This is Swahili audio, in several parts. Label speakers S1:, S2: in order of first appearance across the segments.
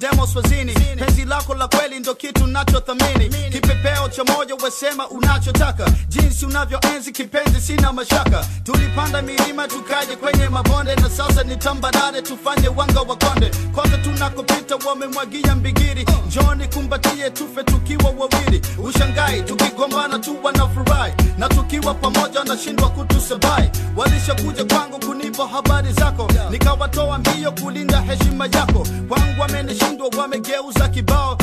S1: demo swazini penzi lako la kweli ndo kitu nachothamini kipepeo cha moyo wesema unachotaka. Jinsi unavyoenzi kipenzi sina mashaka. Tulipanda milima tukaje kwenye mabonde na sasa ni tambarare tufanye wanga wa konde. Kote tunakopita wamemwagia mbigiri. Njoni kumbatie tufe tukiwa wawili. Ushangai tukigombana tu wanafurahi na tukiwa pamoja wanashindwa kutusabai. Walishakuja kwangu kunipa habari zako. Nikawatoa mbio kulinda heshima yako. Kwangu wamenishindwa wamegeuza kibao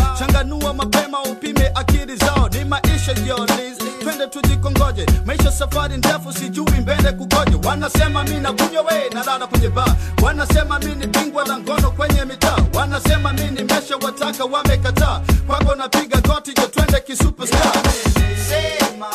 S1: changanua mapema upime akili zao ni maisha yolis twende tujikongoje maisha safari ndefu sijui mbele kugoje wanasema mi nakunywa we nalala kwenye baa. Wanasema mi ni bingwa la ngono kwenye mitaa. Wanasema mi mesha wataka wamekataa. Kwako napiga goti jo twende kisuperstar
S2: Sema,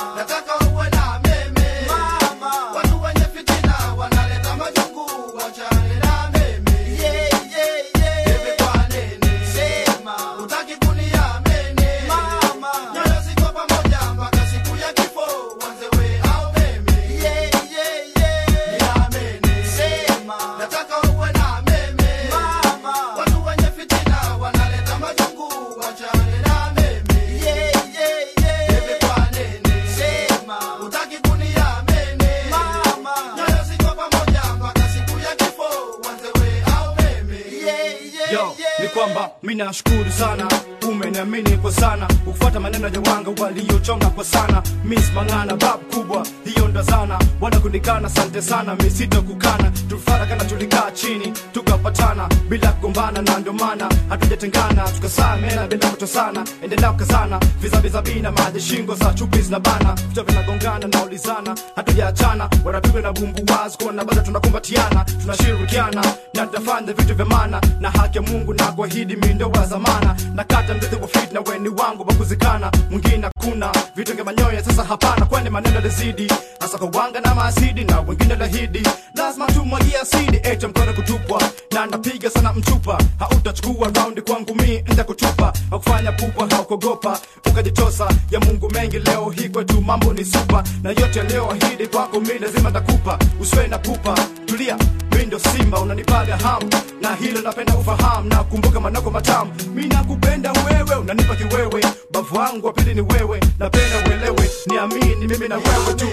S3: kwamba na nashukuru sana. Umeniamini kwa sana. Ukufata maneno ya wanga waliochonga kwa sana. Mis mang'ana bab kubwa hiyo ndo wana kunikana sante sana. Misito kukana tulifarakana tulikaa chini tukapatana bila kugombana na ndio maana hatujatengana. Tukasamena bila kutosana endelea kukazana. Visa bina maji shingo za chupi zinabana. Vichwa vinagongana na ulizana hatujaachana. Wanapigwa na bumbu wazi kuona bado tunakumbatiana. Tunashirikiana na tutafanya vitu vya maana. Na haki ya mungu na kuahidi mindo wa zamana. Na kata mrithi wa fitna weni wangu bakuzikana, mwingine kuna vitu vya manyoya sasa hapana kwani maneno lazidi hasa kwa wanga na maasidi na wengine lahidi lazima tumwagie asidi eti mkono kutupwa na napiga sana mchupa. Hautachukua raundi kwangu mi ntakutupa hakufanya pupa haukogopa ukajitosa ya mungu mengi leo hii kwetu mambo ni supa na yote leo ahidi kwako mi lazima takupa usiwe na pupa. Tulia mindo simba unanipaga hamu. Na hilo napenda ufahamu na kumbuka manako matamu. Mi nakupenda wewe unanipa kiwewe. Bavu wangu wapili ni wewe napenda uelewe. Niamini mimi na wewe tu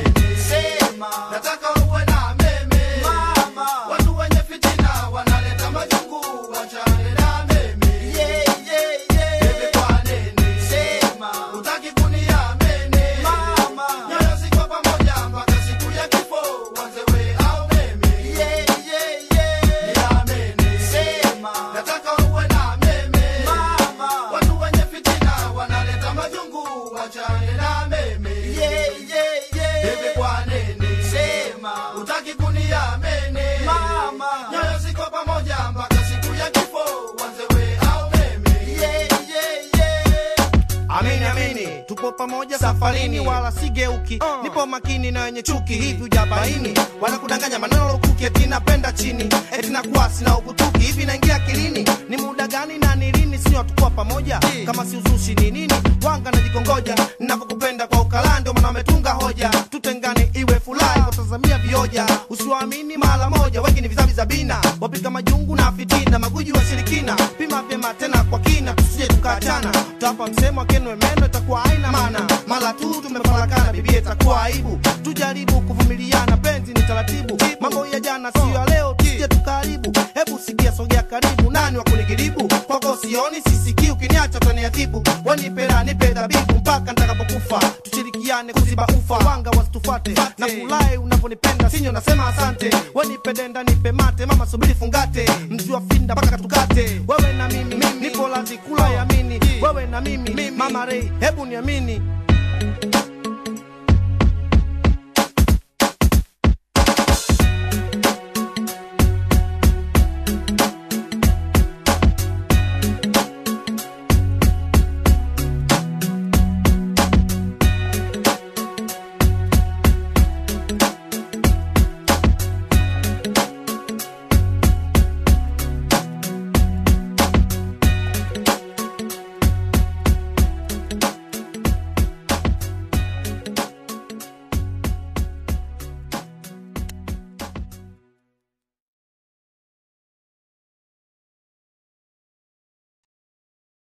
S2: pamoja
S4: safarini, wala sigeuki. uh, Nipo makini na wenye chuki, hivi ujabaini. Wanakudanganya maneno lukuki, eti napenda chini, eti nakuwa sina ukutuki. Hivi naingia akilini, ni muda gani na ni lini? si watakuwa pamoja, kama si uzushi ni nini? Wanga najikongoja, ninavyokupenda kwa ukala, ndio maana wametunga hoja, tutengane iwe furahi, watazamia vioja, usiwaamini mara moja, wengi ni vizabi za bina, wapika majungu na fitina, maguji wa shirikina, pima vyema tena kwa kina, tusije tukaachana, tutapa msemo akenwe meno, itakuwa haina maana, mara tu tumefarakana, bibi itakuwa aibu, tujaribu kuvumiliana, penzi ni taratibu, mambo ya jana siyo ya leo, tuje tukaribu. hebu sikia, sogea karibu, nani wa kunigiribu, kwako sioni, sisikii, ukiniacha utaniadhibu, wanipera nipe dhabibu mpaka nitakapokufa, tushirikiane kuziba ufa, wanga wasitufate, na furahi unavyonipenda, sinyo nasema asante, wanipe denda nipe mate, mama subiri fungate, mjua finda mpaka tukate. wewe na mimi, nipo lazikula, yamini, wewe na mimi, mama rei, hebu niamini